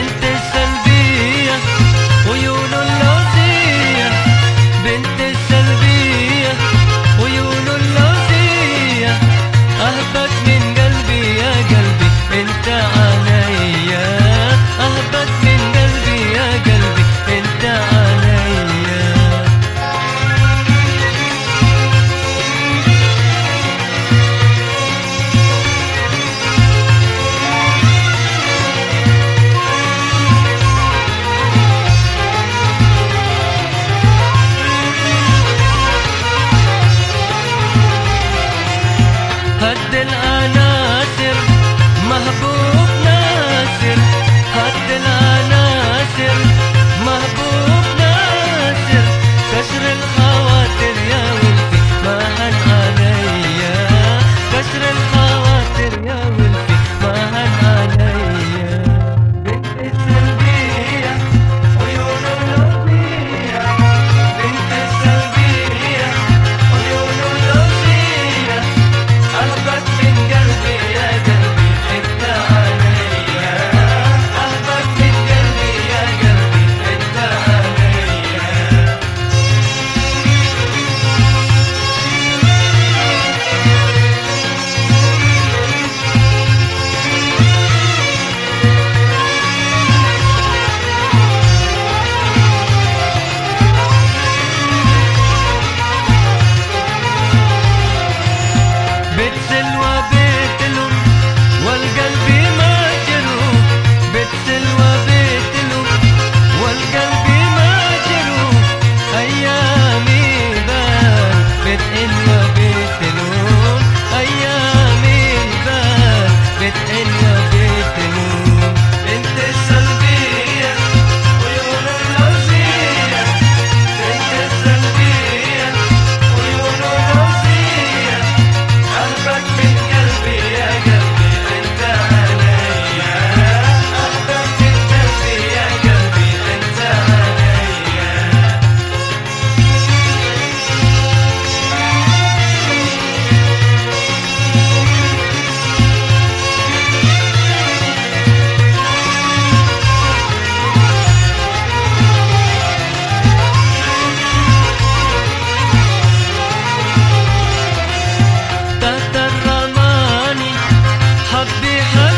بنت السلبية ويقولوا اللوزية. بنت السلبية not be hurt.